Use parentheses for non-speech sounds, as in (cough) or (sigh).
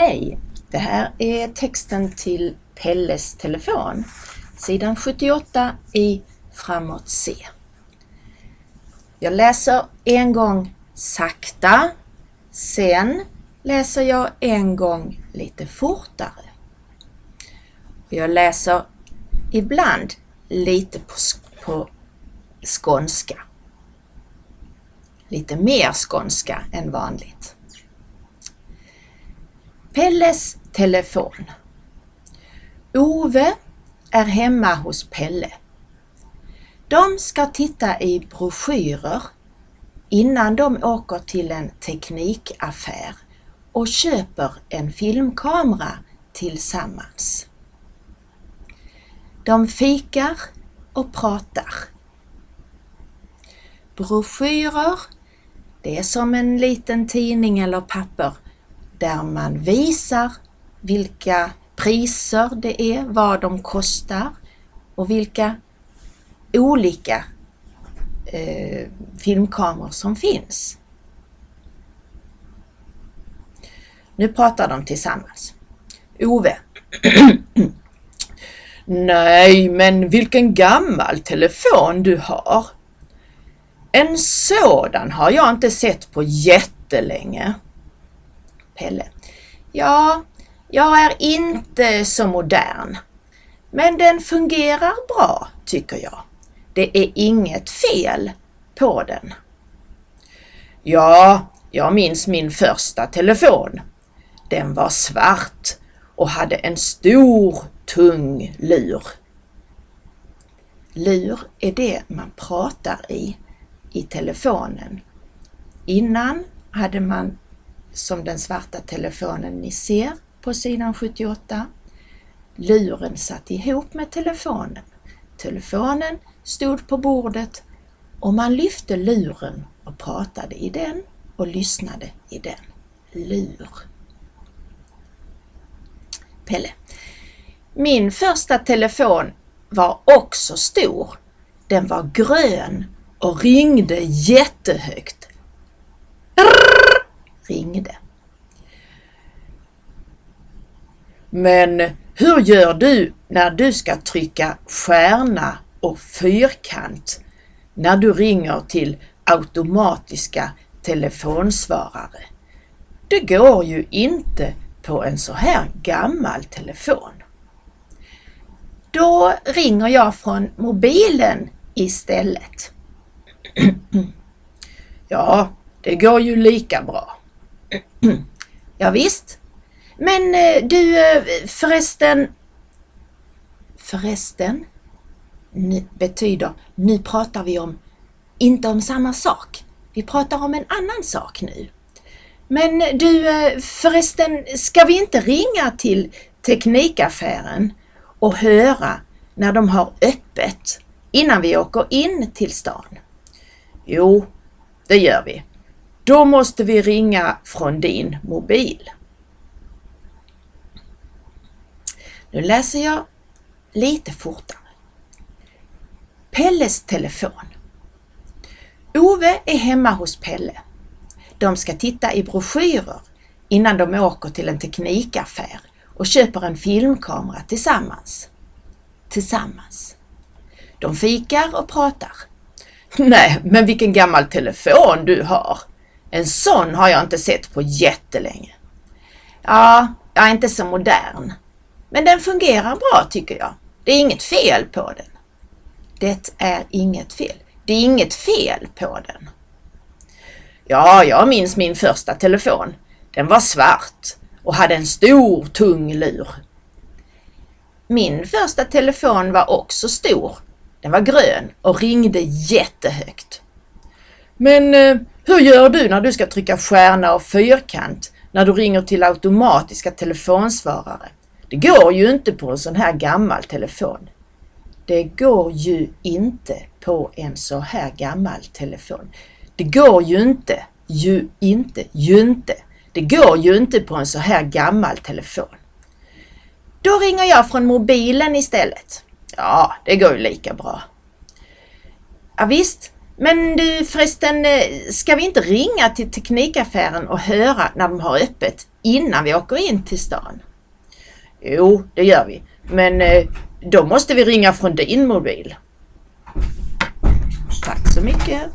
Hej! Det här är texten till Pelles telefon, sidan 78 i Framåt C. Jag läser en gång sakta, sen läser jag en gång lite fortare. Jag läser ibland lite på, på skånska. Lite mer skånska än vanligt. Pelles telefon. Ove är hemma hos Pelle. De ska titta i broschyrer innan de åker till en teknikaffär och köper en filmkamera tillsammans. De fikar och pratar. Broschyrer, det är som en liten tidning eller papper där man visar vilka priser det är, vad de kostar och vilka olika eh, filmkameror som finns. Nu pratar de tillsammans. Ove. (clears throat) Nej, men vilken gammal telefon du har. En sådan har jag inte sett på jättelänge. Pelle. Ja, jag är inte så modern. Men den fungerar bra, tycker jag. Det är inget fel på den. Ja, jag minns min första telefon. Den var svart och hade en stor tung lur. Lur är det man pratar i, i telefonen. Innan hade man som den svarta telefonen ni ser på sidan 78. Luren satt ihop med telefonen. Telefonen stod på bordet och man lyfte luren och pratade i den och lyssnade i den. Lur. Pelle. Min första telefon var också stor. Den var grön och ringde jättehögt. Ringde. Men hur gör du när du ska trycka stjärna och fyrkant när du ringer till automatiska telefonsvarare? Det går ju inte på en så här gammal telefon. Då ringer jag från mobilen istället. (clears throat) ja, det går ju lika bra ja, visst. Men eh, du eh, förresten... Förresten nu, betyder nu pratar vi om, inte om samma sak. Vi pratar om en annan sak nu. Men eh, du förresten, ska vi inte ringa till Teknikaffären och höra när de har öppet innan vi åker in till stan? Jo, det gör vi. Då måste vi ringa från din mobil. Nu läser jag lite fortare. Pelles telefon. Ove är hemma hos Pelle. De ska titta i broschyrer innan de åker till en teknikaffär och köper en filmkamera tillsammans. Tillsammans. De fikar och pratar. (laughs) Nej, men vilken gammal telefon du har! En sån har jag inte sett på jättelänge. Ja, jag är inte så modern. Men den fungerar bra tycker jag. Det är inget fel på den. Det är inget fel. Det är inget fel på den. Ja, jag minns min första telefon. Den var svart och hade en stor tung lur. Min första telefon var också stor. Den var grön och ringde jättehögt. Men eh, hur gör du när du ska trycka stjärna och fyrkant när du ringer till automatiska telefonsvarare? Det går ju inte på en sån här gammal telefon. Det går ju inte på en så här gammal telefon. Det går ju inte, ju inte, ju inte. Det går ju inte på en så här gammal telefon. Då ringer jag från mobilen istället. Ja, det går ju lika bra. Ja, visst, men du förresten, eh, ska vi inte ringa till Teknikaffären och höra när de har öppet innan vi åker in till stan? Jo, det gör vi. Men eh, då måste vi ringa från din mobil. Tack så mycket.